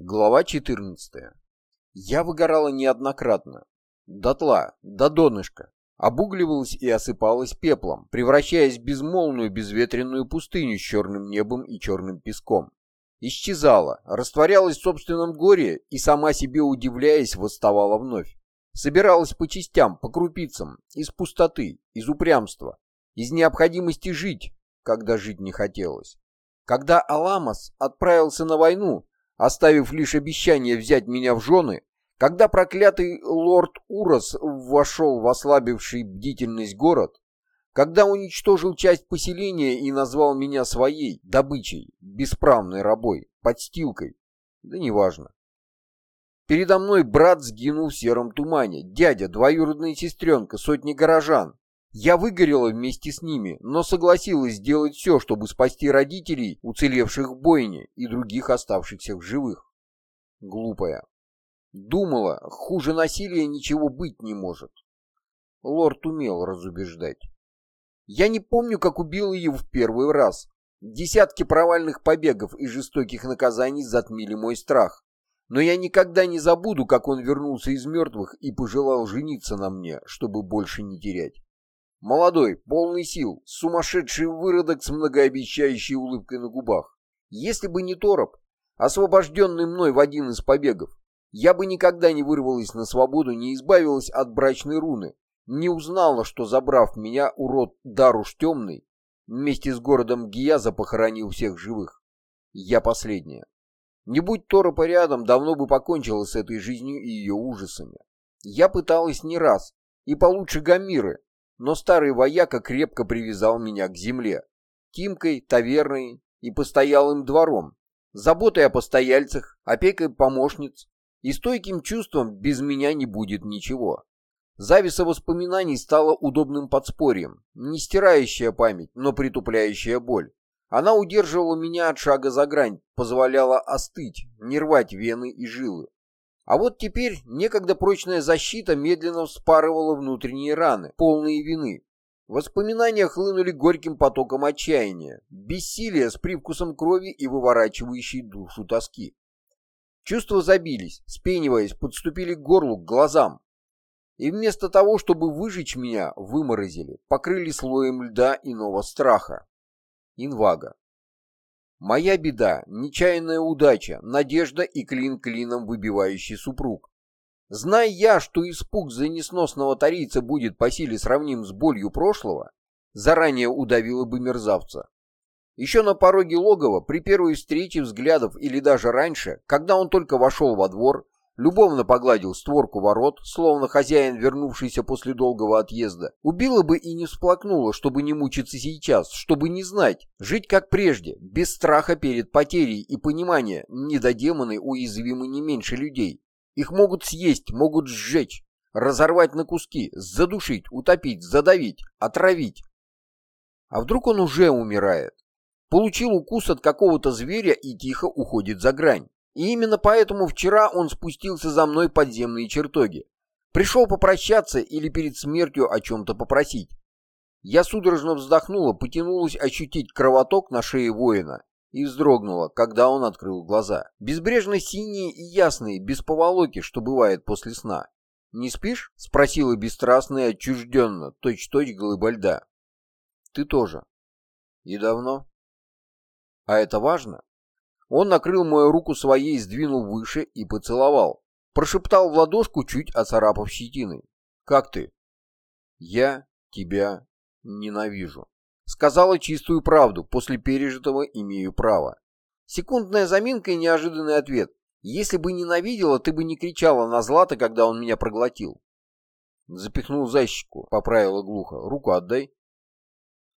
Глава 14. Я выгорала неоднократно. Дотла, до донышка. Обугливалась и осыпалась пеплом, превращаясь в безмолвную безветренную пустыню с черным небом и черным песком. Исчезала, растворялась в собственном горе и, сама себе удивляясь, восставала вновь. Собиралась по частям, по крупицам, из пустоты, из упрямства, из необходимости жить, когда жить не хотелось. Когда Аламас отправился на войну, оставив лишь обещание взять меня в жены, когда проклятый лорд Урос вошел в ослабивший бдительность город, когда уничтожил часть поселения и назвал меня своей добычей, бесправной рабой, подстилкой, да неважно. Передо мной брат сгинул в сером тумане, дядя, двоюродная сестренка, сотни горожан. Я выгорела вместе с ними, но согласилась сделать все, чтобы спасти родителей, уцелевших в бойне, и других оставшихся в живых. Глупая. Думала, хуже насилия ничего быть не может. Лорд умел разубеждать. Я не помню, как убил ее в первый раз. Десятки провальных побегов и жестоких наказаний затмили мой страх. Но я никогда не забуду, как он вернулся из мертвых и пожелал жениться на мне, чтобы больше не терять. Молодой, полный сил, сумасшедший выродок с многообещающей улыбкой на губах. Если бы не Тороп, освобожденный мной в один из побегов, я бы никогда не вырвалась на свободу, не избавилась от брачной руны, не узнала, что, забрав меня, урод Даруш Темный, вместе с городом Гияза похоронил всех живых. Я последняя. Не будь Торопа рядом, давно бы покончила с этой жизнью и ее ужасами. Я пыталась не раз, и получше Гамиры, но старый вояка крепко привязал меня к земле. Тимкой, таверной и постоялым двором, заботой о постояльцах, опекой помощниц и стойким чувством без меня не будет ничего. Зависа воспоминаний стала удобным подспорьем, не стирающая память, но притупляющая боль. Она удерживала меня от шага за грань, позволяла остыть, не рвать вены и жилы. А вот теперь некогда прочная защита медленно вспарывала внутренние раны, полные вины. Воспоминания хлынули горьким потоком отчаяния, бессилия с привкусом крови и выворачивающей душу тоски. Чувства забились, спениваясь, подступили к горлу, к глазам и вместо того, чтобы выжечь меня, выморозили, покрыли слоем льда иного страха. Инвага. Моя беда, нечаянная удача, надежда и клин клином выбивающий супруг. Зная я, что испуг за несносного тарийца будет по силе сравним с болью прошлого, заранее удавила бы мерзавца. Еще на пороге логова, при первой встрече взглядов или даже раньше, когда он только вошел во двор, любовно погладил створку ворот, словно хозяин, вернувшийся после долгого отъезда. Убила бы и не всплакнула, чтобы не мучиться сейчас, чтобы не знать, жить как прежде, без страха перед потерей и понимания, недодемоны уязвимы не меньше людей. Их могут съесть, могут сжечь, разорвать на куски, задушить, утопить, задавить, отравить. А вдруг он уже умирает? Получил укус от какого-то зверя и тихо уходит за грань. И именно поэтому вчера он спустился за мной подземные чертоги. Пришел попрощаться или перед смертью о чем-то попросить. Я судорожно вздохнула, потянулась ощутить кровоток на шее воина и вздрогнула, когда он открыл глаза. Безбрежно синие и ясные, без поволоки, что бывает после сна. «Не спишь?» — спросила бесстрастно и отчужденно, точь-точь глыба льда. «Ты тоже». «И давно?» «А это важно?» Он накрыл мою руку своей, сдвинул выше и поцеловал. Прошептал в ладошку, чуть оцарапав щетиной. «Как ты?» «Я тебя ненавижу». Сказала чистую правду, после пережитого имею право. Секундная заминка и неожиданный ответ. «Если бы ненавидела, ты бы не кричала на Злата, когда он меня проглотил». Запихнул за щеку, поправила глухо. «Руку отдай».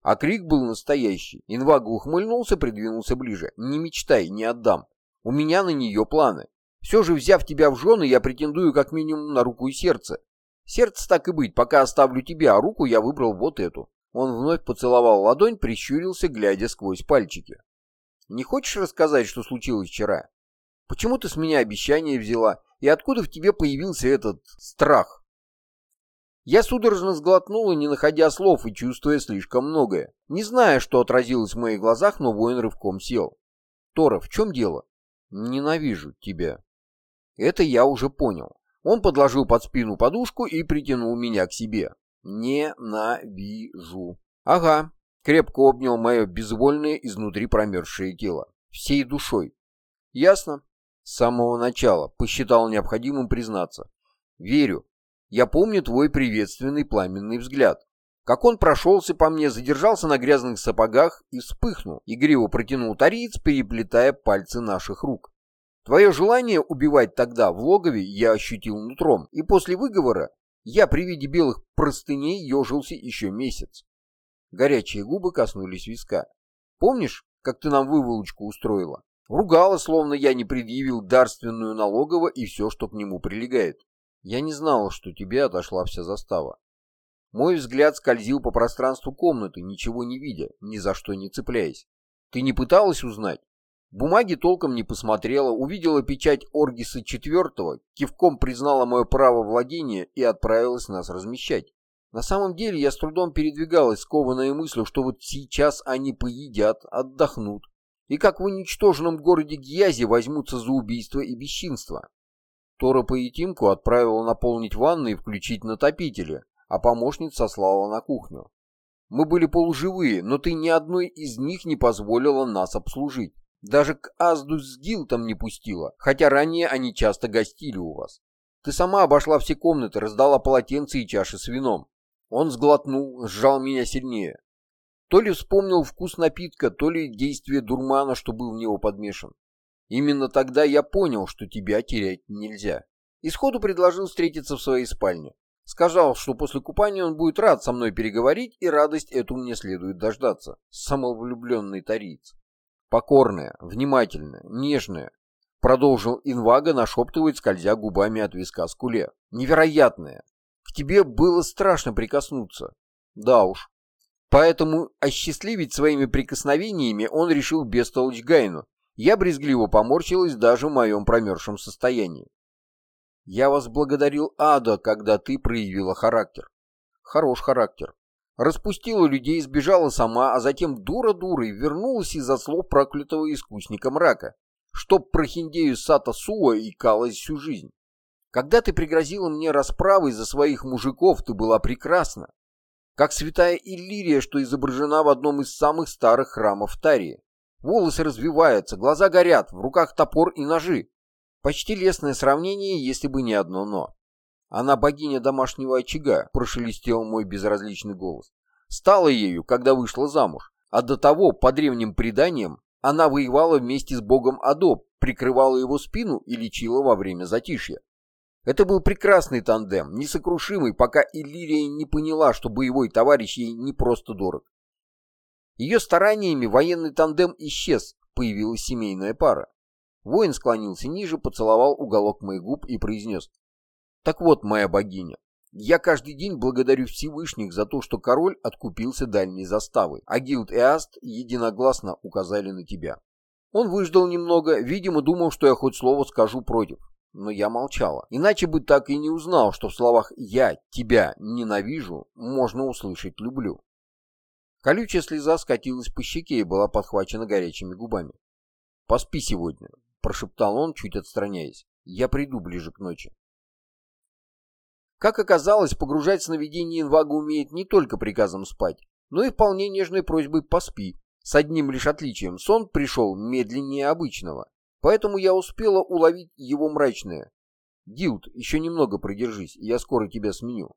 А крик был настоящий. Инвага ухмыльнулся, придвинулся ближе. «Не мечтай, не отдам. У меня на нее планы. Все же, взяв тебя в жены, я претендую как минимум на руку и сердце. Сердце так и быть, пока оставлю тебя, а руку я выбрал вот эту». Он вновь поцеловал ладонь, прищурился, глядя сквозь пальчики. «Не хочешь рассказать, что случилось вчера? Почему ты с меня обещание взяла? И откуда в тебе появился этот страх?» Я судорожно сглотнула, не находя слов и чувствуя слишком многое. Не зная, что отразилось в моих глазах, но воин рывком сел. «Тора, в чем дело?» Ненавижу тебя. Это я уже понял. Он подложил под спину подушку и притянул меня к себе. Ненавижу. Ага. Крепко обнял мое безвольное изнутри промерзшее тело. Всей душой. Ясно. С самого начала посчитал необходимым признаться. Верю. Я помню твой приветственный пламенный взгляд. Как он прошелся по мне, задержался на грязных сапогах и вспыхнул. Игриво протянул тариец, переплетая пальцы наших рук. Твое желание убивать тогда в логове я ощутил нутром, и после выговора я при виде белых простыней ежился еще месяц. Горячие губы коснулись виска. Помнишь, как ты нам выволочку устроила? Ругала, словно я не предъявил дарственную налогово и все, что к нему прилегает. Я не знала, что тебе отошла вся застава. Мой взгляд скользил по пространству комнаты, ничего не видя, ни за что не цепляясь. Ты не пыталась узнать? Бумаги толком не посмотрела, увидела печать Оргиса четвертого, кивком признала мое право владения и отправилась нас размещать. На самом деле я с трудом передвигалась, скованная мыслью, что вот сейчас они поедят, отдохнут, и как в уничтоженном городе Гьязи возьмутся за убийство и бесчинство. Тора Поетинку отправила наполнить ванны и включить натопители, а помощница сослала на кухню. Мы были полуживые, но ты ни одной из них не позволила нас обслужить. Даже к Азду с Гилтом не пустила, хотя ранее они часто гостили у вас. Ты сама обошла все комнаты, раздала полотенца и чаши с вином. Он сглотнул, сжал меня сильнее. То ли вспомнил вкус напитка, то ли действие дурмана, что был в него подмешан. Именно тогда я понял, что тебя терять нельзя. И сходу предложил встретиться в своей спальне. Сказал, что после купания он будет рад со мной переговорить, и радость эту мне следует дождаться. Самовлюбленный тариц. Покорная, внимательная, нежная. Продолжил Инвага нашептывать, скользя губами от виска скуле. Невероятная. К тебе было страшно прикоснуться. Да уж. Поэтому осчастливить своими прикосновениями он решил бестолочь Гайну. Я брезгливо поморщилась даже в моем промерзшем состоянии. Я вас благодарил Ада, когда ты проявила характер. Хорош характер. Распустила людей, сбежала сама, а затем дура-дурой вернулась из-за слов проклятого искусника мрака, чтоб прохиндею Сата Суа и калась всю жизнь. Когда ты пригрозила мне расправой за своих мужиков, ты была прекрасна как святая Иллирия, что изображена в одном из самых старых храмов Тарии. Волосы развиваются, глаза горят, в руках топор и ножи. Почти лестное сравнение, если бы не одно «но». Она богиня домашнего очага, прошелестел мой безразличный голос. Стала ею, когда вышла замуж, а до того, по древним преданиям, она воевала вместе с богом Адо, прикрывала его спину и лечила во время затишья. Это был прекрасный тандем, несокрушимый, пока Иллирия не поняла, что боевой товарищ ей не просто дорог. Ее стараниями военный тандем исчез, появилась семейная пара. Воин склонился ниже, поцеловал уголок моих губ и произнес. «Так вот, моя богиня, я каждый день благодарю Всевышних за то, что король откупился дальней заставой, а Гилд и Аст единогласно указали на тебя». Он выждал немного, видимо, думал, что я хоть слово скажу против но я молчала. Иначе бы так и не узнал, что в словах «я тебя ненавижу» можно услышать «люблю». Колючая слеза скатилась по щеке и была подхвачена горячими губами. «Поспи сегодня», — прошептал он, чуть отстраняясь. «Я приду ближе к ночи». Как оказалось, погружать сновидение инвага умеет не только приказом спать, но и вполне нежной просьбой «поспи». С одним лишь отличием, сон пришел медленнее обычного. Поэтому я успела уловить его мрачное. «Дилд, еще немного продержись, я скоро тебя сменю».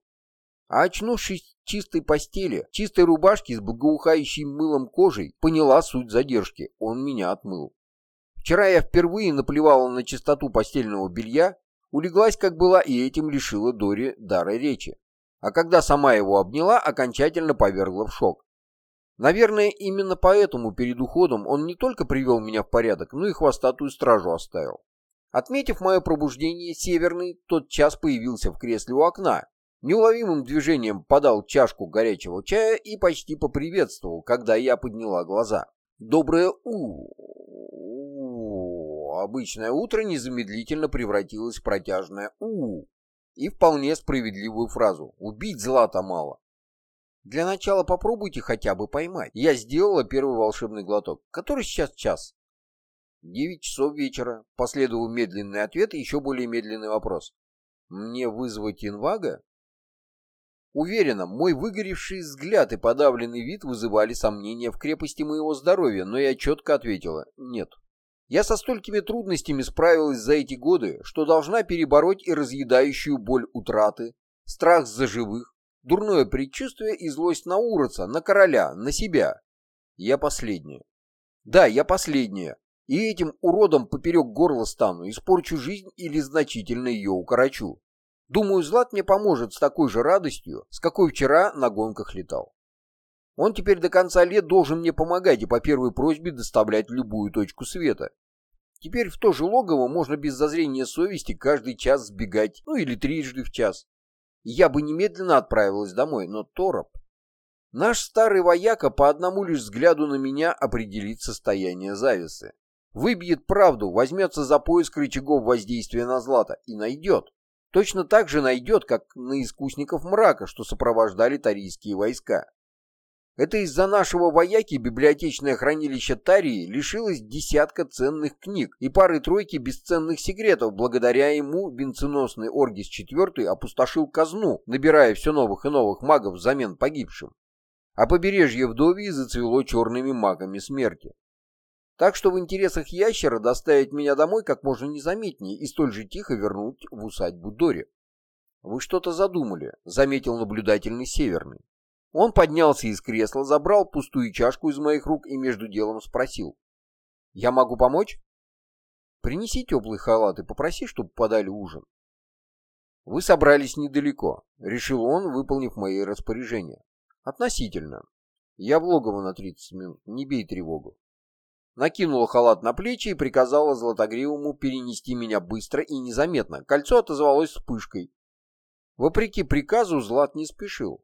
А очнувшись в чистой постели, чистой рубашке с благоухающей мылом кожей, поняла суть задержки. Он меня отмыл. Вчера я впервые наплевала на чистоту постельного белья, улеглась как была и этим лишила Дори дара речи. А когда сама его обняла, окончательно повергла в шок. Наверное, именно поэтому перед уходом он не только привел меня в порядок, но и хвостатую стражу оставил. Отметив мое пробуждение, Северный тот час появился в кресле у окна, неуловимым движением подал чашку горячего чая и почти поприветствовал, когда я подняла глаза. «Доброе у, Обычное утро незамедлительно превратилось в протяжное у и вполне справедливую фразу «убить злата мало». Для начала попробуйте хотя бы поймать. Я сделала первый волшебный глоток. Который сейчас час? Девять часов вечера. Последовал медленный ответ и еще более медленный вопрос. Мне вызвать инвага? Уверена, мой выгоревший взгляд и подавленный вид вызывали сомнения в крепости моего здоровья, но я четко ответила «нет». Я со столькими трудностями справилась за эти годы, что должна перебороть и разъедающую боль утраты, страх за живых, дурное предчувствие и злость на Уроца, на короля, на себя. Я последняя. Да, я последняя. И этим уродом поперек горла стану, испорчу жизнь или значительно ее укорочу. Думаю, Злат мне поможет с такой же радостью, с какой вчера на гонках летал. Он теперь до конца лет должен мне помогать и по первой просьбе доставлять любую точку света. Теперь в то же логово можно без зазрения совести каждый час сбегать, ну или трижды в час. Я бы немедленно отправилась домой, но Тороп... Наш старый вояка по одному лишь взгляду на меня определит состояние зависы. Выбьет правду, возьмется за поиск рычагов воздействия на Злата и найдет. Точно так же найдет, как на искусников мрака, что сопровождали тарийские войска. Это из-за нашего вояки библиотечное хранилище Тарии лишилось десятка ценных книг и пары-тройки бесценных секретов. Благодаря ему венценосный Оргис IV опустошил казну, набирая все новых и новых магов взамен погибшим. А побережье Вдовии зацвело черными магами смерти. Так что в интересах ящера доставить меня домой как можно незаметнее и столь же тихо вернуть в усадьбу Дори. «Вы что-то задумали», — заметил наблюдательный Северный. Он поднялся из кресла, забрал пустую чашку из моих рук и между делом спросил. «Я могу помочь?» «Принеси теплый халат и попроси, чтобы подали ужин». «Вы собрались недалеко», — решил он, выполнив мои распоряжения. «Относительно. Я в логово на 30 минут, не бей тревогу». Накинула халат на плечи и приказала Златогривому перенести меня быстро и незаметно. Кольцо отозвалось вспышкой. Вопреки приказу Злат не спешил.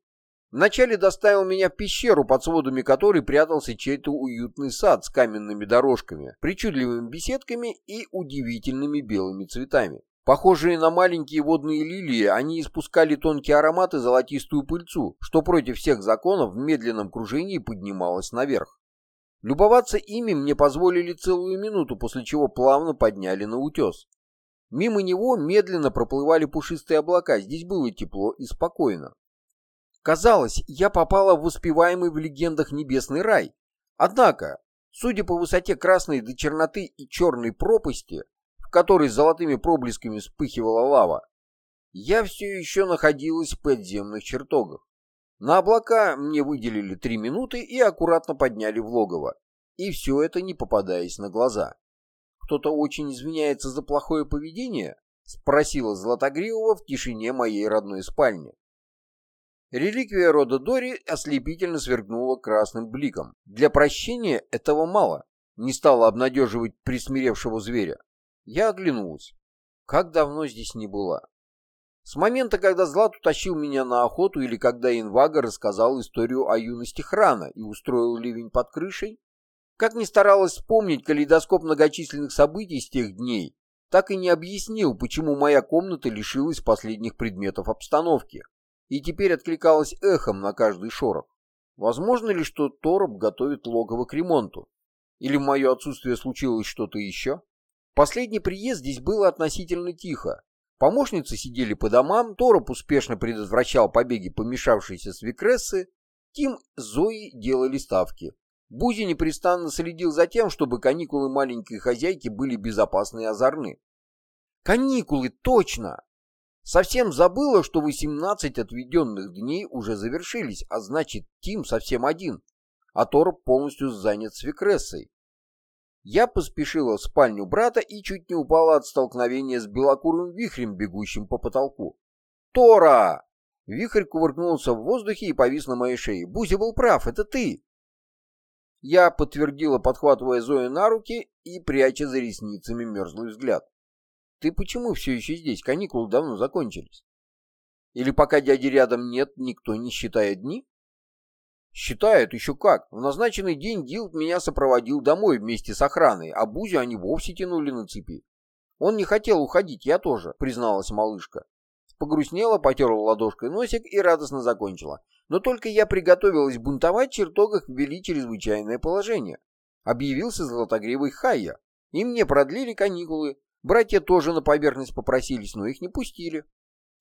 Вначале доставил меня в пещеру, под сводами которой прятался чей-то уютный сад с каменными дорожками, причудливыми беседками и удивительными белыми цветами. Похожие на маленькие водные лилии, они испускали тонкий аромат и золотистую пыльцу, что против всех законов в медленном кружении поднималось наверх. Любоваться ими мне позволили целую минуту, после чего плавно подняли на утес. Мимо него медленно проплывали пушистые облака, здесь было тепло и спокойно. Казалось, я попала в успеваемый в легендах небесный рай. Однако, судя по высоте красной до черноты и черной пропасти, в которой золотыми проблесками вспыхивала лава, я все еще находилась в подземных чертогах. На облака мне выделили три минуты и аккуратно подняли в логово. И все это не попадаясь на глаза. «Кто-то очень извиняется за плохое поведение?» — спросила Златогривова в тишине моей родной спальни. Реликвия рода Дори ослепительно сверкнула красным бликом. Для прощения этого мало. Не стала обнадеживать присмиревшего зверя. Я оглянулась. Как давно здесь не была. С момента, когда Злат утащил меня на охоту или когда Инвага рассказал историю о юности Храна и устроил ливень под крышей, как ни старалась вспомнить калейдоскоп многочисленных событий с тех дней, так и не объяснил, почему моя комната лишилась последних предметов обстановки и теперь откликалась эхом на каждый шорох. Возможно ли, что Тороп готовит логово к ремонту? Или в мое отсутствие случилось что-то еще? Последний приезд здесь было относительно тихо. Помощницы сидели по домам, Тороп успешно предотвращал побеги помешавшейся свекрессы, Тим с Зоей делали ставки. Бузи непрестанно следил за тем, чтобы каникулы маленькой хозяйки были безопасны и озорны. «Каникулы, точно!» Совсем забыла, что 18 отведенных дней уже завершились, а значит, Тим совсем один, а Тор полностью занят свекрессой. Я поспешила в спальню брата и чуть не упала от столкновения с белокурым вихрем, бегущим по потолку. «Тора!» Вихрь кувыркнулся в воздухе и повис на моей шее. «Бузя был прав, это ты!» Я подтвердила, подхватывая Зою на руки и пряча за ресницами мерзлый взгляд. Ты почему все еще здесь? Каникулы давно закончились. Или пока дяди рядом нет, никто не считает дни? Считают еще как. В назначенный день Дилд меня сопроводил домой вместе с охраной, а Бузю они вовсе тянули на цепи. Он не хотел уходить, я тоже, призналась малышка. Погрустнела, потерла ладошкой носик и радостно закончила. Но только я приготовилась бунтовать, чертогах ввели чрезвычайное положение. Объявился золотогривый Хайя. И мне продлили каникулы. Братья тоже на поверхность попросились, но их не пустили.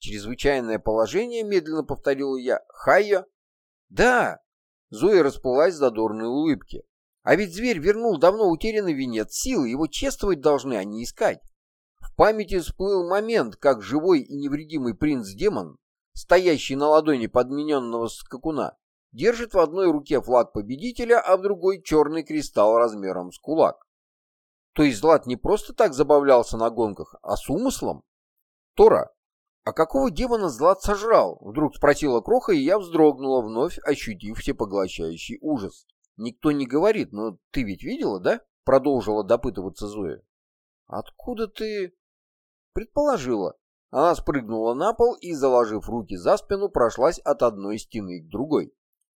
Чрезвычайное положение, медленно повторила я. Хайя? Да. Зоя расплылась в задорной улыбке. А ведь зверь вернул давно утерянный венец силы, его чествовать должны, а не искать. В памяти всплыл момент, как живой и невредимый принц-демон, стоящий на ладони подмененного скакуна, держит в одной руке флаг победителя, а в другой черный кристалл размером с кулак. То есть Злат не просто так забавлялся на гонках, а с умыслом? Тора, а какого демона Злат сожрал? Вдруг спросила Кроха, и я вздрогнула, вновь ощутив всепоглощающий ужас. Никто не говорит, но ты ведь видела, да? Продолжила допытываться Зоя. Откуда ты... Предположила. Она спрыгнула на пол и, заложив руки за спину, прошлась от одной стены к другой.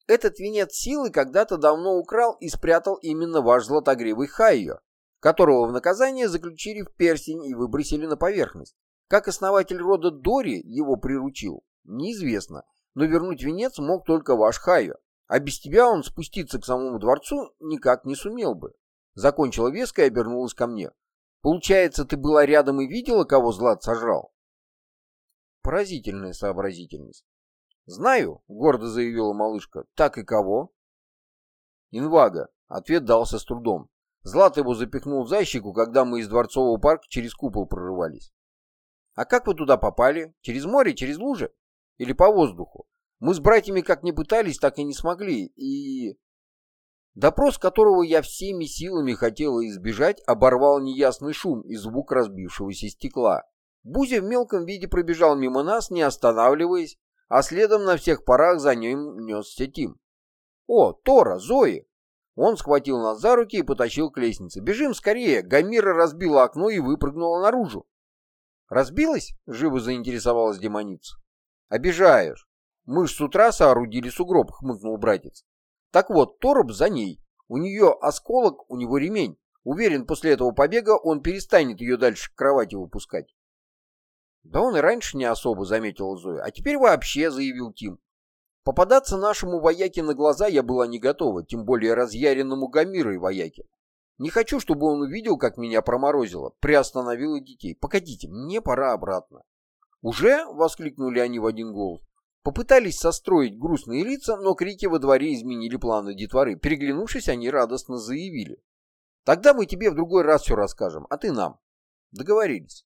Этот венец силы когда-то давно украл и спрятал именно ваш златогривый Хайо, которого в наказание заключили в перстень и выбросили на поверхность. Как основатель рода Дори его приручил, неизвестно, но вернуть венец мог только ваш Хайо, а без тебя он спуститься к самому дворцу никак не сумел бы. Закончила веска и обернулась ко мне. Получается, ты была рядом и видела, кого Злат сожрал? Поразительная сообразительность. «Знаю», — гордо заявила малышка. «Так и кого?» «Инвага», — ответ дался с трудом. Злат его запихнул в защику, когда мы из Дворцового парка через купол прорывались. «А как вы туда попали? Через море, через лужи? Или по воздуху? Мы с братьями как не пытались, так и не смогли, и...» Допрос, которого я всеми силами хотела избежать, оборвал неясный шум и звук разбившегося стекла. Бузя в мелком виде пробежал мимо нас, не останавливаясь, а следом на всех парах за ним несся Тим. «О, Тора, Зои!» Он схватил нас за руки и потащил к лестнице. «Бежим скорее!» Гамира разбила окно и выпрыгнула наружу. «Разбилась?» — живо заинтересовалась демоница. «Обижаешь. Мы ж с утра соорудили сугроб», — хмыкнул братец. «Так вот, Тороб за ней. У нее осколок, у него ремень. Уверен, после этого побега он перестанет ее дальше к кровати выпускать. Да он и раньше не особо, заметила Зоя, а теперь вообще, заявил Тим. Попадаться нашему вояке на глаза я была не готова, тем более разъяренному Гамирой вояке. Не хочу, чтобы он увидел, как меня проморозило, приостановила детей. Погодите, мне пора обратно. «Уже?» — воскликнули они в один голос. Попытались состроить грустные лица, но крики во дворе изменили планы детворы. Переглянувшись, они радостно заявили. «Тогда мы тебе в другой раз все расскажем, а ты нам». Договорились.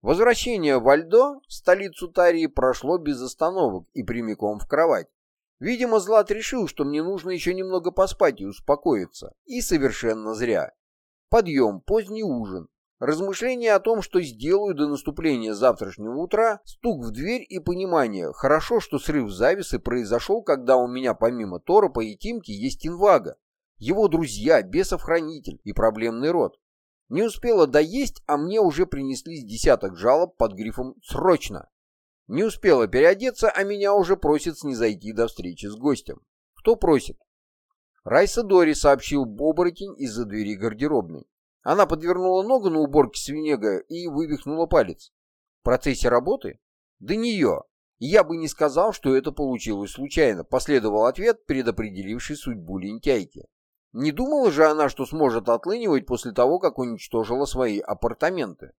Возвращение в Альдо, столицу Тарии, прошло без остановок и прямиком в кровать. Видимо, Злат решил, что мне нужно еще немного поспать и успокоиться. И совершенно зря. Подъем, поздний ужин, размышления о том, что сделаю до наступления завтрашнего утра, стук в дверь и понимание, хорошо, что срыв зависы произошел, когда у меня помимо Торопа и Тимки есть инвага, его друзья, бесов-хранитель и проблемный род. Не успела доесть, а мне уже принесли десяток жалоб под грифом «Срочно!». Не успела переодеться, а меня уже просят снизойти до встречи с гостем. Кто просит? Райса Дори сообщил оборотень из-за двери гардеробной. Она подвернула ногу на уборке свинега и вывихнула палец. В процессе работы? Да нее. Я бы не сказал, что это получилось случайно, последовал ответ, предопределивший судьбу лентяйки. Не думала же она, что сможет отлынивать после того, как уничтожила свои апартаменты.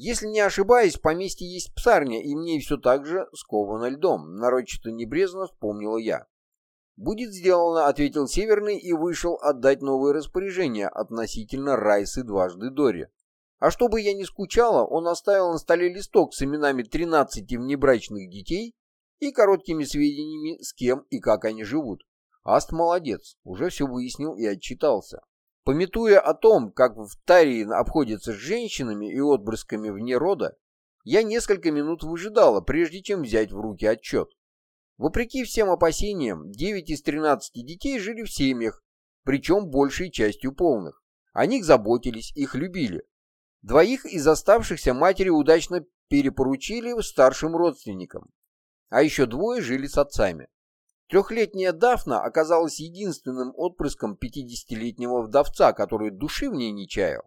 Если не ошибаюсь, в поместье есть псарня, и мне все так же сковано льдом, нарочито небрезно вспомнила я. «Будет сделано», — ответил Северный и вышел отдать новые распоряжения относительно Райсы дважды Дори. А чтобы я не скучала, он оставил на столе листок с именами 13 внебрачных детей и короткими сведениями, с кем и как они живут. Аст молодец, уже все выяснил и отчитался. Пометуя о том, как в Тарии обходятся с женщинами и отбрызками вне рода, я несколько минут выжидала, прежде чем взять в руки отчет. Вопреки всем опасениям, 9 из 13 детей жили в семьях, причем большей частью полных. О них заботились, их любили. Двоих из оставшихся матери удачно перепоручили старшим родственникам, а еще двое жили с отцами. Трехлетняя Дафна оказалась единственным отпрыском 50-летнего вдовца, который души в ней не чаял.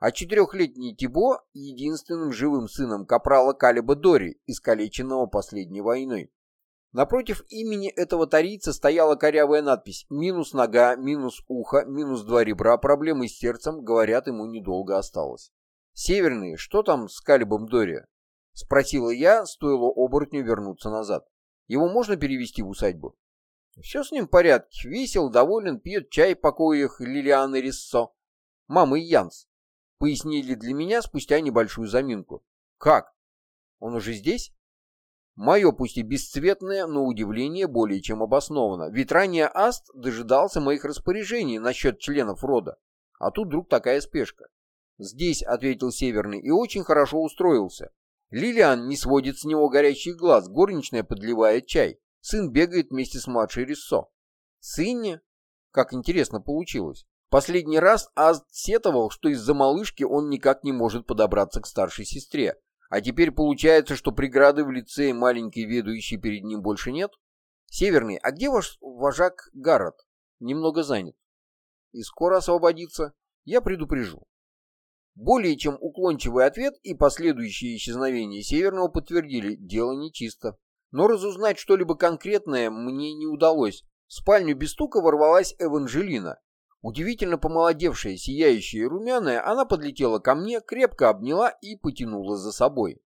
А четырехлетний Тибо — единственным живым сыном капрала Калиба Дори, искалеченного последней войной. Напротив имени этого тарийца стояла корявая надпись «Минус нога, минус ухо, минус два ребра, проблемы с сердцем, говорят, ему недолго осталось». «Северный, что там с Калибом Дори?» — спросила я, стоило оборотню вернуться назад. «Его можно перевести в усадьбу?» «Все с ним в порядке, весел, доволен, пьет чай в покоях Лилианы Рессо. Мама и Янс», — пояснили для меня спустя небольшую заминку. «Как? Он уже здесь?» Мое, пусть и бесцветное, но удивление более чем обосновано, ведь ранее Аст дожидался моих распоряжений насчет членов рода, а тут вдруг такая спешка. «Здесь», — ответил Северный, — и очень хорошо устроился. Лилиан не сводит с него горящих глаз, горничная подливает чай. Сын бегает вместе с младшей Риссо. Сыне? Как интересно получилось. Последний раз Аст сетовал, что из-за малышки он никак не может подобраться к старшей сестре, а теперь получается, что преграды в лице маленькой ведущей перед ним больше нет? Северный, а где ваш вожак Гаррет? Немного занят. И скоро освободится. Я предупрежу. Более чем уклончивый ответ и последующее исчезновение Северного подтвердили, дело нечисто. Но разузнать что-либо конкретное мне не удалось. В спальню без стука ворвалась Эванжелина, Удивительно помолодевшая, сияющая и румяная, она подлетела ко мне, крепко обняла и потянула за собой.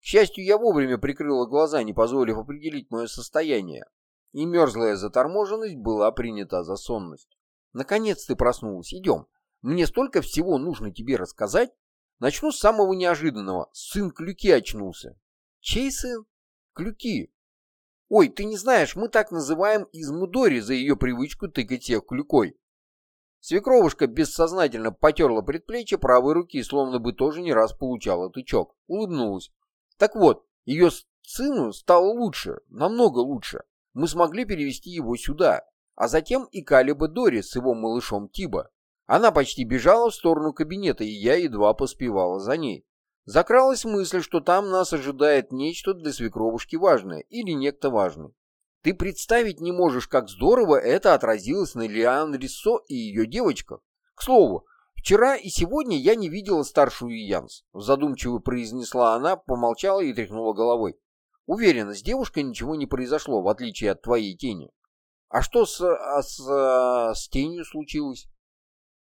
К счастью, я вовремя прикрыла глаза, не позволив определить мое состояние, и мерзлая заторможенность была принята за сонность. «Наконец ты проснулась, идем. Мне столько всего нужно тебе рассказать. Начну с самого неожиданного. Сын Клюки очнулся». «Чей сын?» «Клюки». «Ой, ты не знаешь, мы так называем из Мудори за ее привычку тыкать всех клюкой». Свекровушка бессознательно потерла предплечье правой руки, словно бы тоже не раз получала тычок. Улыбнулась. Так вот, ее сыну стало лучше, намного лучше. Мы смогли перевести его сюда, а затем и Калиба Дори с его малышом Тиба. Она почти бежала в сторону кабинета, и я едва поспевала за ней. Закралась мысль, что там нас ожидает нечто для свекровушки важное или некто важный. Ты представить не можешь, как здорово это отразилось на Лиан Риссо и ее девочках. К слову, вчера и сегодня я не видела старшую Янс. Задумчиво произнесла она, помолчала и тряхнула головой. Уверена, с девушкой ничего не произошло, в отличие от твоей тени. А что с, а с, а, с тенью случилось?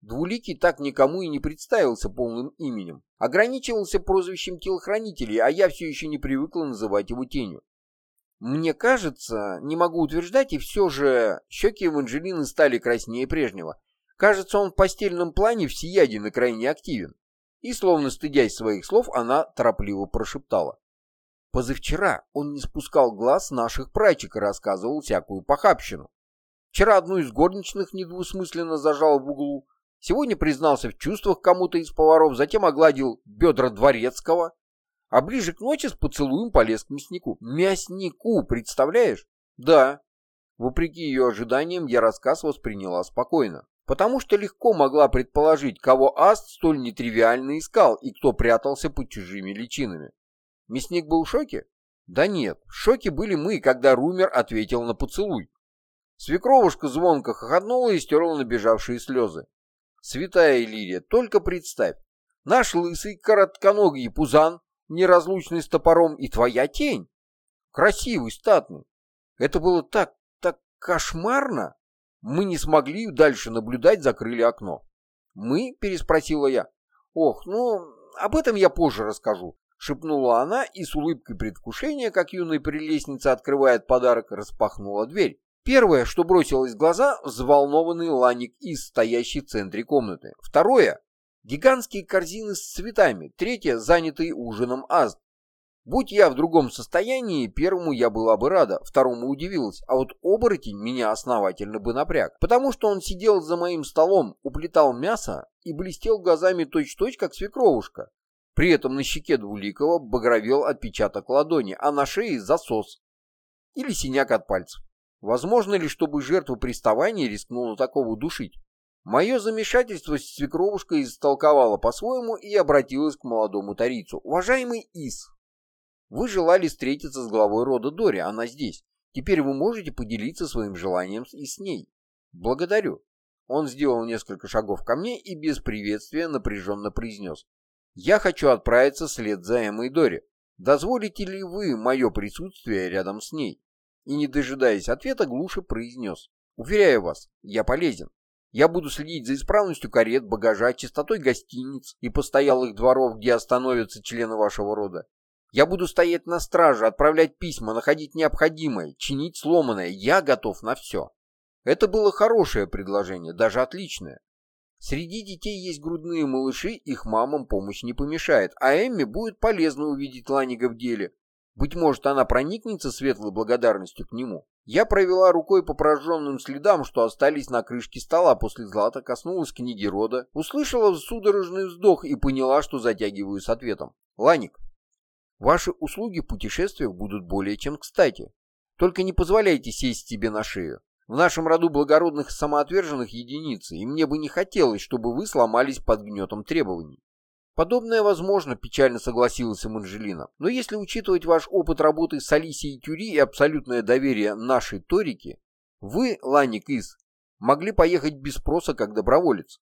Двуликий так никому и не представился полным именем. Ограничивался прозвищем телохранителей, а я все еще не привыкла называть его тенью. Мне кажется, не могу утверждать, и все же щеки Эванжелины стали краснее прежнего. Кажется, он в постельном плане всеяден и крайне активен. И, словно стыдясь своих слов, она торопливо прошептала. Позавчера он не спускал глаз наших прачек и рассказывал всякую похабщину. Вчера одну из горничных недвусмысленно зажал в углу, сегодня признался в чувствах кому-то из поваров, затем огладил бедра дворецкого, а ближе к ночи с поцелуем полез к мяснику. Мяснику, представляешь? Да. Вопреки ее ожиданиям, я рассказ восприняла спокойно. Потому что легко могла предположить, кого Аст столь нетривиально искал и кто прятался под чужими личинами. Мясник был в шоке? Да нет, в шоке были мы, когда Румер ответил на поцелуй. Свекровушка звонко хохотнула и стерла набежавшие слезы. Святая Лирия, только представь, наш лысый коротконогий пузан неразлучный с топором, и твоя тень. Красивый, статный. Это было так, так кошмарно. Мы не смогли дальше наблюдать, закрыли окно. «Мы?» — переспросила я. «Ох, ну, об этом я позже расскажу», — шепнула она и с улыбкой предвкушения, как юная прелестница открывает подарок, распахнула дверь. Первое, что бросилось в глаза, взволнованный ланик из стоящей в центре комнаты. Второе Гигантские корзины с цветами, третья, занятый ужином азд. Будь я в другом состоянии, первому я была бы рада, второму удивилась, а вот оборотень меня основательно бы напряг, потому что он сидел за моим столом, уплетал мясо и блестел глазами точь-точь, как свекровушка. При этом на щеке Двуликова багровел отпечаток ладони, а на шее засос. Или синяк от пальцев. Возможно ли, чтобы жертва приставания рискнула такого душить? Мое замешательство свекровушка истолковала по-своему и обратилась к молодому тарицу. «Уважаемый Ис, вы желали встретиться с главой рода Дори, она здесь. Теперь вы можете поделиться своим желанием и с ней. Благодарю». Он сделал несколько шагов ко мне и без приветствия напряженно произнес. «Я хочу отправиться вслед за Эммой Дори. Дозволите ли вы мое присутствие рядом с ней?» И, не дожидаясь ответа, глуше произнес. «Уверяю вас, я полезен. Я буду следить за исправностью карет, багажа, чистотой гостиниц и постоялых дворов, где остановятся члены вашего рода. Я буду стоять на страже, отправлять письма, находить необходимое, чинить сломанное. Я готов на все. Это было хорошее предложение, даже отличное. Среди детей есть грудные малыши, их мамам помощь не помешает, а Эмме будет полезно увидеть Ланига в деле. Быть может, она проникнется светлой благодарностью к нему. Я провела рукой по прожженным следам, что остались на крышке стола после злата, коснулась книги рода, услышала судорожный вздох и поняла, что затягиваю с ответом. «Ланик, ваши услуги в путешествиях будут более чем кстати. Только не позволяйте сесть себе на шею. В нашем роду благородных самоотверженных единицы, и мне бы не хотелось, чтобы вы сломались под гнетом требований. Подобное возможно, печально согласилась Манжелина. Но если учитывать ваш опыт работы с Алисией Тюри и абсолютное доверие нашей Торике, вы, Ланик Из, могли поехать без спроса как доброволец.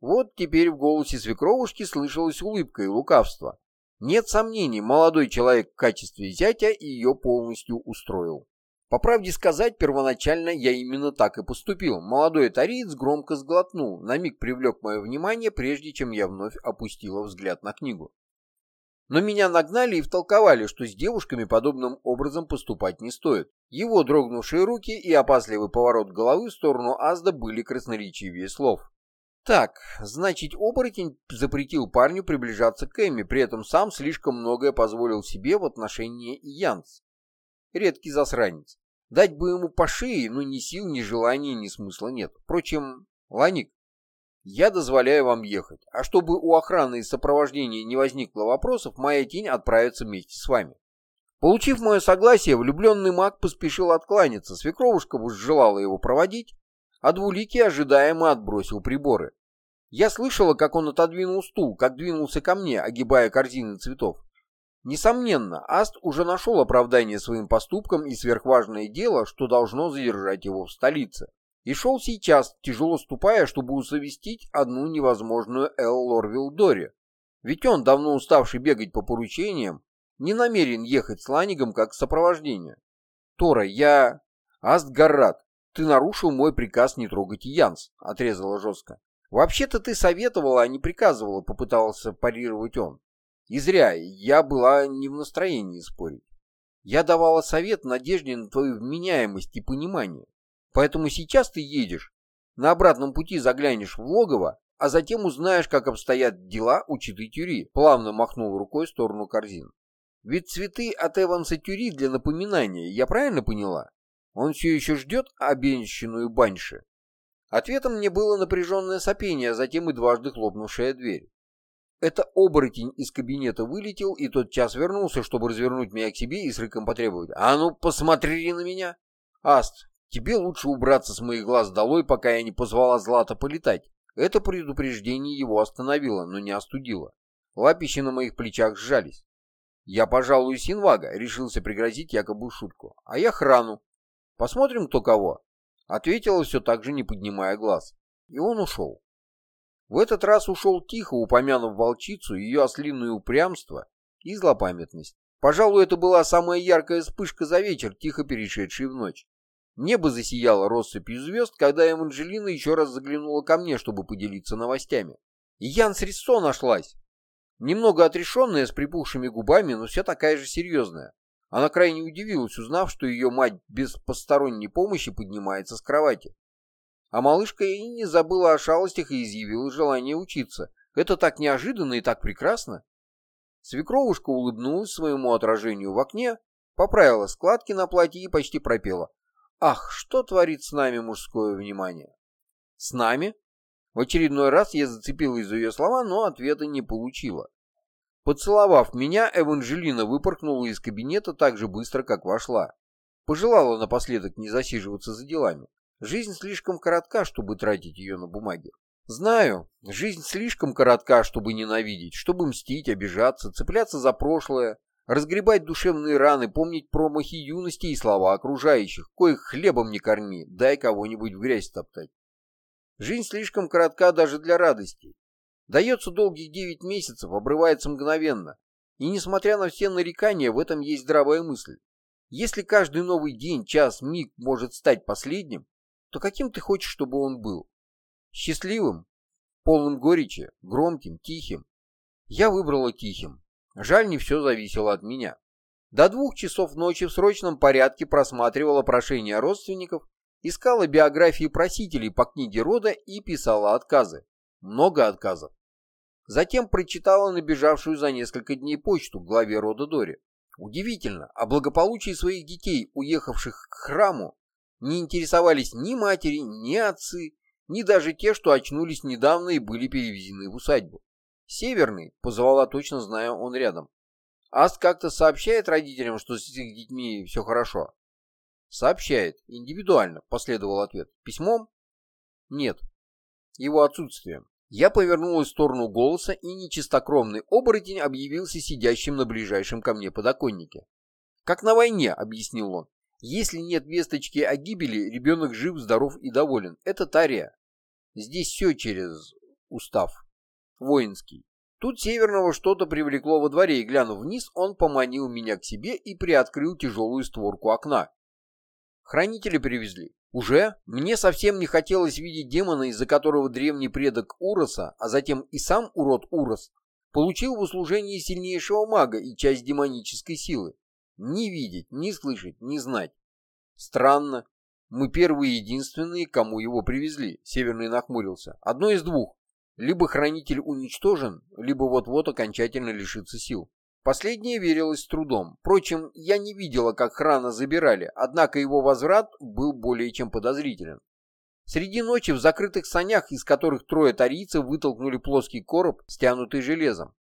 Вот теперь в голосе свекровушки слышалась улыбка и лукавство. Нет сомнений, молодой человек в качестве зятя ее полностью устроил. По правде сказать, первоначально я именно так и поступил. Молодой тариец громко сглотнул, на миг привлек мое внимание, прежде чем я вновь опустила взгляд на книгу. Но меня нагнали и втолковали, что с девушками подобным образом поступать не стоит. Его дрогнувшие руки и опасливый поворот головы в сторону Азда были красноречивее слов. Так, значит, оборотень запретил парню приближаться к Эмми, при этом сам слишком многое позволил себе в отношении Янс. Редкий засранец. Дать бы ему по шее, но ни сил, ни желания, ни смысла нет. Впрочем, Ланик, я дозволяю вам ехать, а чтобы у охраны и сопровождения не возникло вопросов, моя тень отправится вместе с вами. Получив мое согласие, влюбленный маг поспешил откланяться, свекровушка желала его проводить, а двуликий ожидаемо отбросил приборы. Я слышала, как он отодвинул стул, как двинулся ко мне, огибая корзины цветов. Несомненно, Аст уже нашел оправдание своим поступкам и сверхважное дело, что должно задержать его в столице. И шел сейчас, тяжело ступая, чтобы усовестить одну невозможную Эл Лорвилл Дори. Ведь он, давно уставший бегать по поручениям, не намерен ехать с Ланигом как сопровождение. Тора, я... Аст Гаррат, ты нарушил мой приказ не трогать Янс, отрезала жестко. Вообще-то ты советовала, а не приказывала, попытался парировать он. И зря, я была не в настроении спорить. Я давала совет в надежде на твою вменяемость и понимание. Поэтому сейчас ты едешь, на обратном пути заглянешь в логово, а затем узнаешь, как обстоят дела у Читы Тюри, плавно махнул рукой в сторону корзин. Ведь цветы от Эванса Тюри для напоминания, я правильно поняла? Он все еще ждет обещанную баньши. Ответом мне было напряженное сопение, а затем и дважды хлопнувшая дверь. Это оборотень из кабинета вылетел и тот час вернулся, чтобы развернуть меня к себе и с рыком потребовать. «А ну, посмотри на меня!» «Аст, тебе лучше убраться с моих глаз долой, пока я не позвала Злата полетать». Это предупреждение его остановило, но не остудило. Лапищи на моих плечах сжались. «Я пожалуй Синвага», — решился пригрозить якобы шутку. «А я храну. Посмотрим, кто кого». Ответила все так же, не поднимая глаз. И он ушел. В этот раз ушел тихо, упомянув волчицу, ее ослиное упрямство и злопамятность. Пожалуй, это была самая яркая вспышка за вечер, тихо перешедший в ночь. Небо засияло россыпью звезд, когда Эванжелина еще раз заглянула ко мне, чтобы поделиться новостями. И Янс Риссо нашлась. Немного отрешенная, с припухшими губами, но вся такая же серьезная. Она крайне удивилась, узнав, что ее мать без посторонней помощи поднимается с кровати. А малышка и не забыла о шалостях и изъявила желание учиться. Это так неожиданно и так прекрасно. Свекровушка улыбнулась своему отражению в окне, поправила складки на платье и почти пропела. «Ах, что творит с нами мужское внимание?» «С нами?» В очередной раз я зацепила из ее слова, но ответа не получила. Поцеловав меня, Эванжелина выпорхнула из кабинета так же быстро, как вошла. Пожелала напоследок не засиживаться за делами. Жизнь слишком коротка, чтобы тратить ее на бумаги. Знаю, жизнь слишком коротка, чтобы ненавидеть, чтобы мстить, обижаться, цепляться за прошлое, разгребать душевные раны, помнить промахи юности и слова окружающих, коих хлебом не корми, дай кого-нибудь в грязь топтать. Жизнь слишком коротка даже для радости. Дается долгих девять месяцев, обрывается мгновенно. И несмотря на все нарекания, в этом есть здравая мысль. Если каждый новый день, час, миг может стать последним, то каким ты хочешь, чтобы он был? Счастливым? Полным горечи? Громким? Тихим? Я выбрала тихим. Жаль, не все зависело от меня. До двух часов ночи в срочном порядке просматривала прошения родственников, искала биографии просителей по книге рода и писала отказы. Много отказов. Затем прочитала набежавшую за несколько дней почту главе рода Дори. Удивительно, о благополучии своих детей, уехавших к храму, не интересовались ни матери, ни отцы, ни даже те, что очнулись недавно и были перевезены в усадьбу. Северный, позвала точно зная он рядом. Аст как-то сообщает родителям, что с их детьми все хорошо? Сообщает, индивидуально, последовал ответ. Письмом? Нет. Его отсутствием. Я повернулась в сторону голоса, и нечистокровный оборотень объявился сидящим на ближайшем ко мне подоконнике. «Как на войне», — объяснил он. «Если нет весточки о гибели, ребенок жив, здоров и доволен. Это Тария. Здесь все через устав. Воинский. Тут Северного что-то привлекло во дворе, и, глянув вниз, он поманил меня к себе и приоткрыл тяжелую створку окна. Хранители привезли. Уже? Мне совсем не хотелось видеть демона, из-за которого древний предок Уроса, а затем и сам урод Урос, получил в услужении сильнейшего мага и часть демонической силы. Не видеть, не слышать, не знать. Странно. Мы первые единственные, кому его привезли, Северный нахмурился. Одно из двух. Либо хранитель уничтожен, либо вот-вот окончательно лишится сил. Последнее верилось с трудом. Впрочем, я не видела, как храна забирали, однако его возврат был более чем подозрителен. Среди ночи в закрытых санях, из которых трое тарийцев вытолкнули плоский короб, стянутый железом.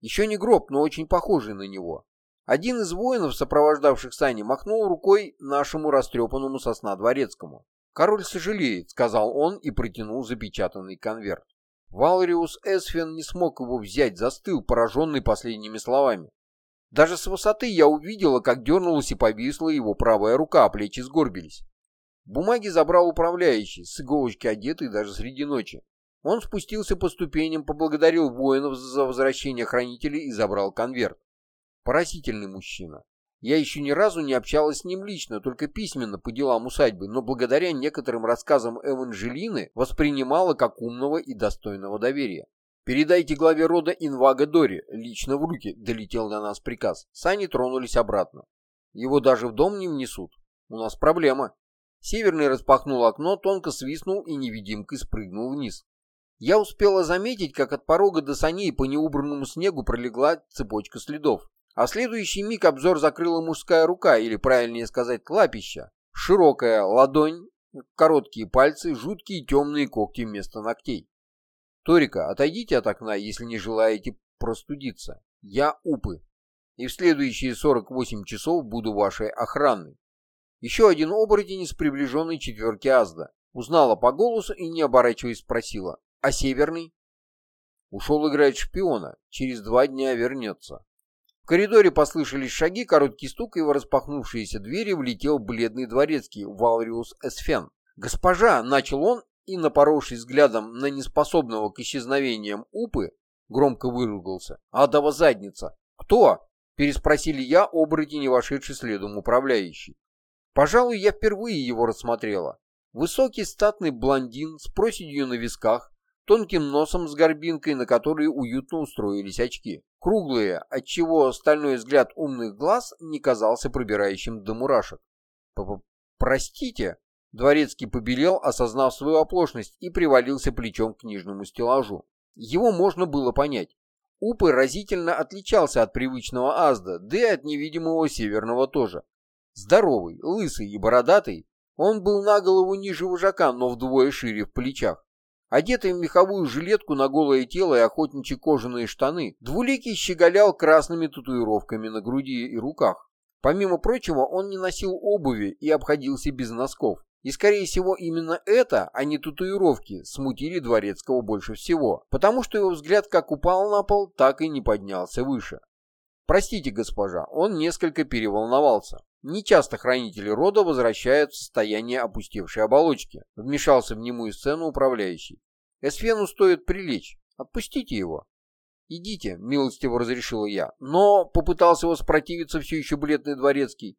Еще не гроб, но очень похожий на него. Один из воинов, сопровождавших сани, махнул рукой нашему растрепанному сосна дворецкому. «Король сожалеет», — сказал он и протянул запечатанный конверт. Валриус Эсфен не смог его взять, застыл, пораженный последними словами. Даже с высоты я увидела, как дернулась и повисла его правая рука, а плечи сгорбились. Бумаги забрал управляющий, с иголочки одетый даже среди ночи. Он спустился по ступеням, поблагодарил воинов за возвращение хранителей и забрал конверт. Поразительный мужчина. Я еще ни разу не общалась с ним лично, только письменно по делам усадьбы, но благодаря некоторым рассказам Эванжелины воспринимала как умного и достойного доверия. «Передайте главе рода Инвага Дори, лично в руки», — долетел до нас приказ. Сани тронулись обратно. Его даже в дом не внесут. У нас проблема. Северный распахнул окно, тонко свистнул и невидимкой спрыгнул вниз. Я успела заметить, как от порога до саней по неубранному снегу пролегла цепочка следов. А следующий миг обзор закрыла мужская рука, или правильнее сказать, лапища. Широкая ладонь, короткие пальцы, жуткие темные когти вместо ногтей. Торика, отойдите от окна, если не желаете простудиться. Я Упы, и в следующие 48 часов буду вашей охраной. Еще один оборотень из приближенной четверки Азда. Узнала по голосу и, не оборачиваясь, спросила. А Северный? Ушел играть шпиона. Через два дня вернется. Коридоре послышались шаги, короткий стук, и в распахнувшиеся двери влетел бледный дворецкий Валриус Эсфен. «Госпожа!» — начал он, и, напоровшись взглядом на неспособного к исчезновениям Упы, громко выругался. «Адова задница!» «Кто?» — переспросили я, оборотень, вошедший следом управляющий. Пожалуй, я впервые его рассмотрела. Высокий статный блондин с проседью на висках, тонким носом с горбинкой, на которой уютно устроились очки. Круглые, отчего стальной взгляд умных глаз не казался пробирающим до мурашек. П -п «Простите?» Дворецкий побелел, осознав свою оплошность, и привалился плечом к книжному стеллажу. Его можно было понять. Упы разительно отличался от привычного Азда, да и от невидимого Северного тоже. Здоровый, лысый и бородатый, он был на голову ниже вожака, но вдвое шире в плечах. Одетый в меховую жилетку на голое тело и охотничьи кожаные штаны, Двуликий щеголял красными татуировками на груди и руках. Помимо прочего, он не носил обуви и обходился без носков. И, скорее всего, именно это, а не татуировки, смутили Дворецкого больше всего, потому что его взгляд как упал на пол, так и не поднялся выше. «Простите, госпожа, он несколько переволновался. Нечасто хранители рода возвращают в состояние опустевшей оболочки», вмешался в немую сцену управляющий. «Эсфену стоит прилечь. Отпустите его». «Идите», — милостиво разрешила я, но попытался воспротивиться все еще бледный дворецкий.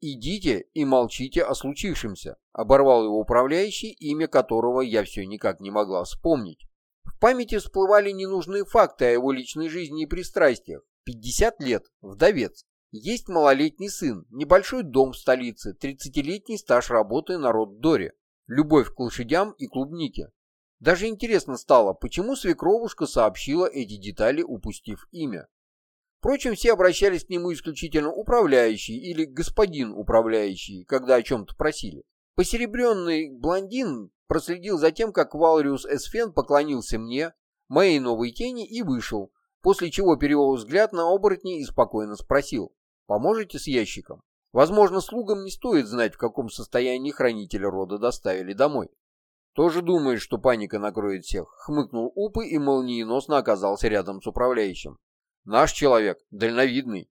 «Идите и молчите о случившемся», — оборвал его управляющий, имя которого я все никак не могла вспомнить. В памяти всплывали ненужные факты о его личной жизни и пристрастиях. 50 лет, вдовец. Есть малолетний сын, небольшой дом в столице, 30-летний стаж работы на Род-Доре, любовь к лошадям и клубнике. Даже интересно стало, почему свекровушка сообщила эти детали, упустив имя. Впрочем, все обращались к нему исключительно управляющий или господин управляющий, когда о чем-то просили. Посеребренный блондин проследил за тем, как Валриус Эсфен поклонился мне, моей новой тени, и вышел, после чего перевел взгляд на оборотни и спокойно спросил, «Поможете с ящиком?» Возможно, слугам не стоит знать, в каком состоянии хранителя рода доставили домой. «Тоже думает, что паника накроет всех», — хмыкнул Упы и молниеносно оказался рядом с управляющим. Наш человек, дальновидный.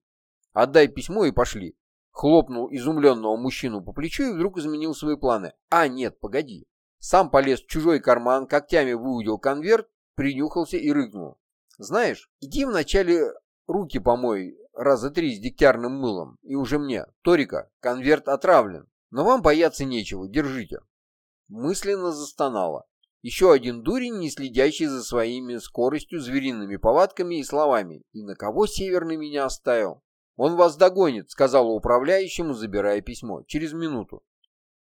Отдай письмо и пошли. Хлопнул изумленного мужчину по плечу и вдруг изменил свои планы. А, нет, погоди. Сам полез в чужой карман, когтями выудил конверт, принюхался и рыкнул. Знаешь, иди вначале руки помой раза три с дегтярным мылом, и уже мне. Торика, конверт отравлен. Но вам бояться нечего, держите. Мысленно застонала. Еще один дурень, не следящий за своими скоростью, звериными повадками и словами. И на кого Северный меня оставил? Он вас догонит, сказала управляющему, забирая письмо. Через минуту.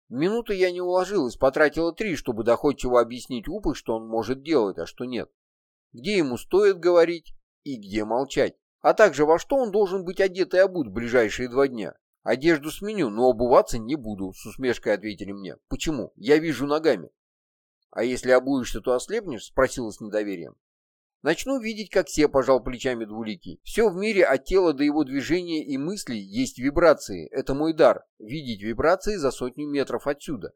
Минуту я не уложилась, потратила три, чтобы доходчиво объяснить Упы, что он может делать, а что нет. Где ему стоит говорить и где молчать. А также во что он должен быть одет и обут в ближайшие два дня. Одежду сменю, но обуваться не буду, с усмешкой ответили мне. Почему? Я вижу ногами. «А если обуешься, то ослепнешь?» — спросила с недоверием. «Начну видеть, как все», — пожал плечами двуликий. «Все в мире от тела до его движения и мыслей есть вибрации. Это мой дар — видеть вибрации за сотню метров отсюда.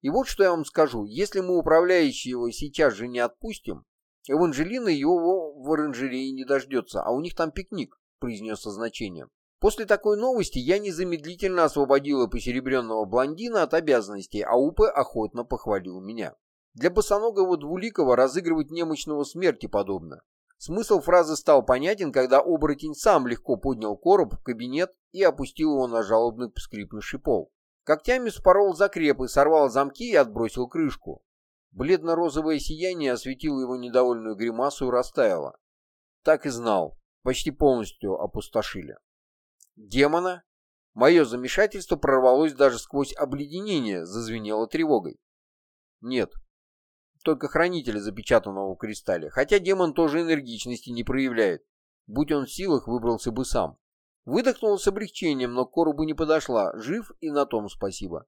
И вот что я вам скажу. Если мы управляющего сейчас же не отпустим, Эванжелина его в оранжерее не дождется, а у них там пикник», — произнес со значением. После такой новости я незамедлительно освободила посеребренного блондина от обязанностей, а Упе охотно похвалил меня. Для босоногого двуликого разыгрывать немощного смерти подобно. Смысл фразы стал понятен, когда оборотень сам легко поднял короб в кабинет и опустил его на жалобный скрипнувший пол. Когтями спорол закрепы, сорвал замки и отбросил крышку. Бледно-розовое сияние осветило его недовольную гримасу и растаяло. Так и знал. Почти полностью опустошили. Демона? Мое замешательство прорвалось даже сквозь обледенение, зазвенело тревогой. Нет, только хранителя запечатанного в кристалле, хотя демон тоже энергичности не проявляет. Будь он в силах, выбрался бы сам. Выдохнул с облегчением, но к коробу не подошла. Жив и на том спасибо.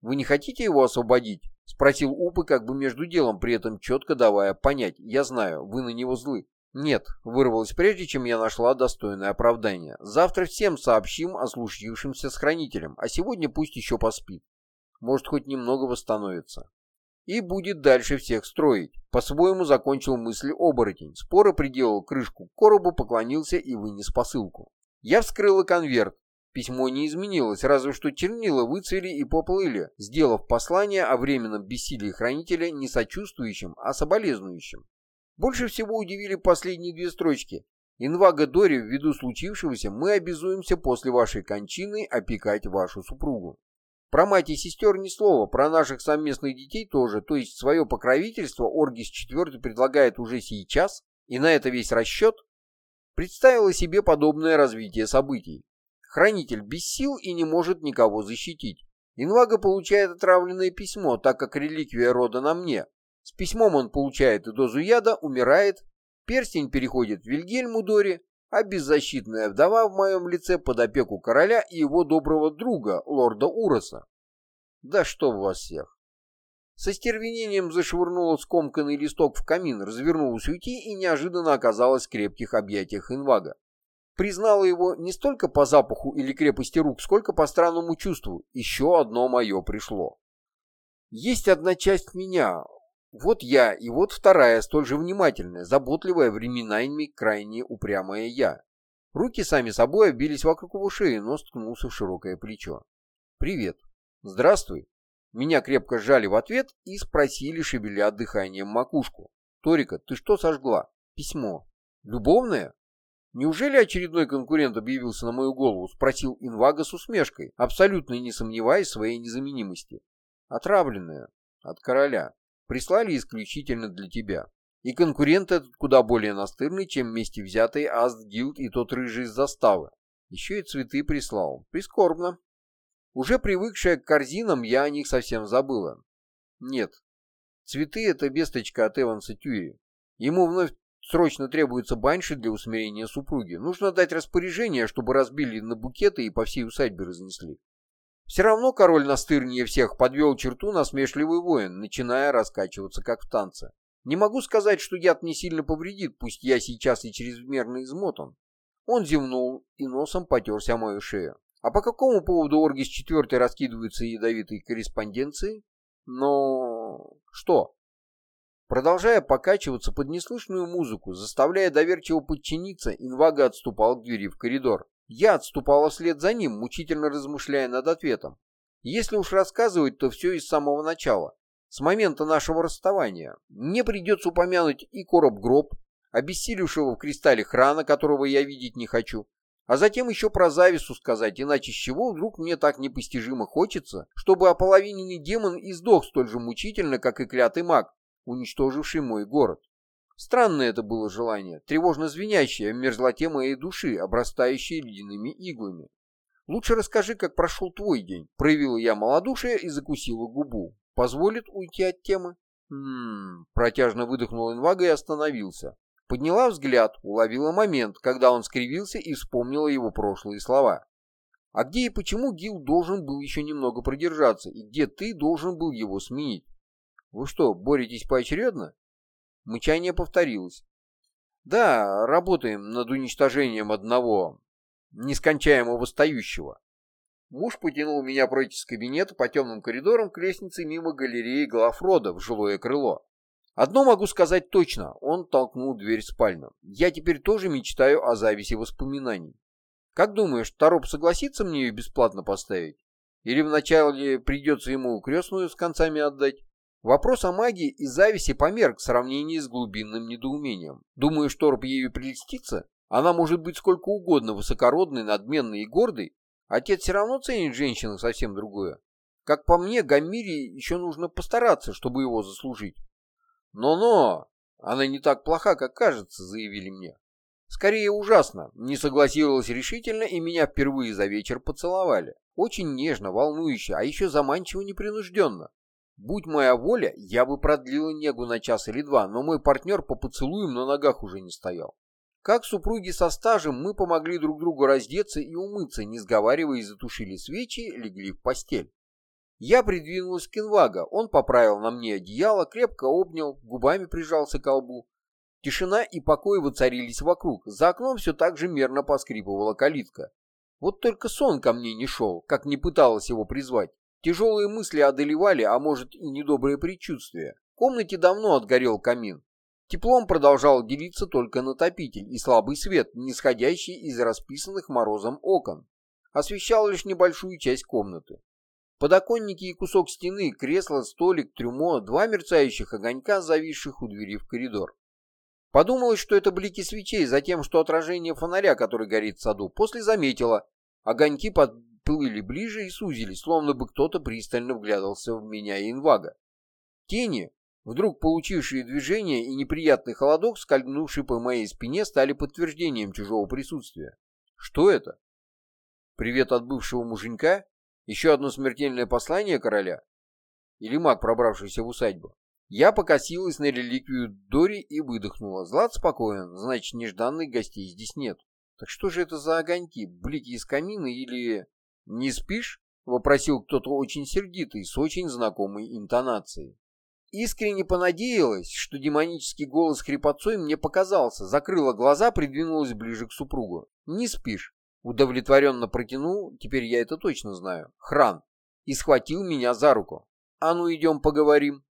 «Вы не хотите его освободить?» — спросил Упы, как бы между делом, при этом четко давая понять. «Я знаю, вы на него злы». «Нет», — вырвалось прежде, чем я нашла достойное оправдание. «Завтра всем сообщим о случившемся с хранителем, а сегодня пусть еще поспит. Может, хоть немного восстановится» и будет дальше всех строить. По-своему закончил мысль оборотень. Споро приделал крышку к коробу, поклонился и вынес посылку. Я вскрыла конверт. Письмо не изменилось, разве что чернила выцвели и поплыли, сделав послание о временном бессилии хранителя не сочувствующим, а соболезнующим. Больше всего удивили последние две строчки. Инвага Дори, ввиду случившегося, мы обязуемся после вашей кончины опекать вашу супругу. Про мать и сестер ни слова, про наших совместных детей тоже, то есть свое покровительство Оргис IV предлагает уже сейчас, и на это весь расчет, представила себе подобное развитие событий. Хранитель без сил и не может никого защитить. Инвага получает отравленное письмо, так как реликвия рода на мне. С письмом он получает дозу яда, умирает, перстень переходит в Вильгельму Дори, а беззащитная вдова в моем лице под опеку короля и его доброго друга, лорда Уроса. Да что в вас всех! Со стервенением зашвырнула скомканный листок в камин, развернулась уйти и неожиданно оказалась в крепких объятиях инвага. Признала его не столько по запаху или крепости рук, сколько по странному чувству. Еще одно мое пришло. Есть одна часть меня, вот я, и вот вторая, столь же внимательная, заботливая, временами крайне упрямая я. Руки сами собой обились вокруг его шеи, но сткнулся в широкое плечо. «Привет. Здравствуй». Меня крепко сжали в ответ и спросили, шевеля дыханием макушку. «Торика, ты что сожгла?» «Письмо». «Любовное?» Неужели очередной конкурент объявился на мою голову? Спросил Инвага с усмешкой, абсолютно не сомневаясь в своей незаменимости. Отравленная. От короля. Прислали исключительно для тебя. И конкурент этот куда более настырный, чем вместе взятый Аст Гилд и тот рыжий из заставы. Еще и цветы прислал. Прискорбно. Уже привыкшая к корзинам, я о них совсем забыла. Нет. Цветы — это весточка от Эванса Тьюри. Ему вновь срочно требуется банши для усмирения супруги. Нужно дать распоряжение, чтобы разбили на букеты и по всей усадьбе разнесли. Все равно король настырнее всех подвел черту насмешливый воин, начиная раскачиваться как в танце. Не могу сказать, что яд не сильно повредит, пусть я сейчас и чрезмерно измотан. Он зевнул и носом потерся мою шею. А по какому поводу Оргис четвертой раскидываются ядовитой корреспонденцией? Но... что? Продолжая покачиваться под неслышную музыку, заставляя доверчиво подчиниться, Инвага отступал к двери в коридор. Я отступала вслед за ним, мучительно размышляя над ответом. Если уж рассказывать, то все из самого начала. С момента нашего расставания. Мне придется упомянуть и короб-гроб, обессилившего в кристалле храна, которого я видеть не хочу, а затем еще про завису сказать, иначе с чего вдруг мне так непостижимо хочется, чтобы ополовиненный демон издох столь же мучительно, как и клятый маг, уничтоживший мой город. Странное это было желание, тревожно звенящее мерзлоте моей души, обрастающее ледяными иглами. «Лучше расскажи, как прошел твой день», — проявила я малодушие и закусила губу. «Позволит уйти от темы?» «Ммм...» — протяжно выдохнул инвага и остановился. Подняла взгляд, уловила момент, когда он скривился и вспомнила его прошлые слова. «А где и почему Гил должен был еще немного продержаться, и где ты должен был его сменить?» Вы что, боретесь поочередно? Мычание повторилось. Да, работаем над уничтожением одного нескончаемого стоящего. Муж потянул меня прочь из кабинета по темным коридорам к лестнице мимо галереи Глафрода в жилое крыло. Одно могу сказать точно, он толкнул дверь спальню. Я теперь тоже мечтаю о зависи воспоминаний. Как думаешь, Тороп согласится мне ее бесплатно поставить? Или вначале придется ему крестную с концами отдать? Вопрос о магии и зависи померк в сравнении с глубинным недоумением. Думаю, что Торп ею прельстится? Она может быть сколько угодно высокородной, надменной и гордой. Отец все равно ценит женщину совсем другое. Как по мне, Гаммире еще нужно постараться, чтобы его заслужить. Но-но, она не так плоха, как кажется, заявили мне. Скорее ужасно, не согласилась решительно, и меня впервые за вечер поцеловали. Очень нежно, волнующе, а еще заманчиво непринужденно. Будь моя воля, я бы продлила негу на час или два, но мой партнер по поцелуям на ногах уже не стоял. Как супруги со стажем, мы помогли друг другу раздеться и умыться, не сговариваясь, затушили свечи, легли в постель. Я придвинулась к Инвага, он поправил на мне одеяло, крепко обнял, губами прижался к лбу. Тишина и покой воцарились вокруг, за окном все так же мерно поскрипывала калитка. Вот только сон ко мне не шел, как не пыталась его призвать. Тяжелые мысли одолевали, а может и недобрые предчувствия. В комнате давно отгорел камин. Теплом продолжал делиться только натопитель и слабый свет, нисходящий из расписанных морозом окон. Освещал лишь небольшую часть комнаты. Подоконники и кусок стены, кресло, столик, трюмо, два мерцающих огонька, зависших у двери в коридор. Подумалось, что это блики свечей, затем, что отражение фонаря, который горит в саду. После заметила, огоньки под подплыли ближе и сузились, словно бы кто-то пристально вглядывался в меня и инвага. Тени, вдруг получившие движение и неприятный холодок, скользнувший по моей спине, стали подтверждением чужого присутствия. Что это? Привет от бывшего муженька? Еще одно смертельное послание короля? Или маг, пробравшийся в усадьбу? Я покосилась на реликвию Дори и выдохнула. Злат спокоен, значит, нежданных гостей здесь нет. Так что же это за огоньки? Блики из камина или... «Не спишь?» — вопросил кто-то очень сердитый, с очень знакомой интонацией. Искренне понадеялась, что демонический голос хрипотцой мне показался, закрыла глаза, придвинулась ближе к супругу. «Не спишь?» — удовлетворенно протянул, теперь я это точно знаю, хран, и схватил меня за руку. «А ну идем поговорим».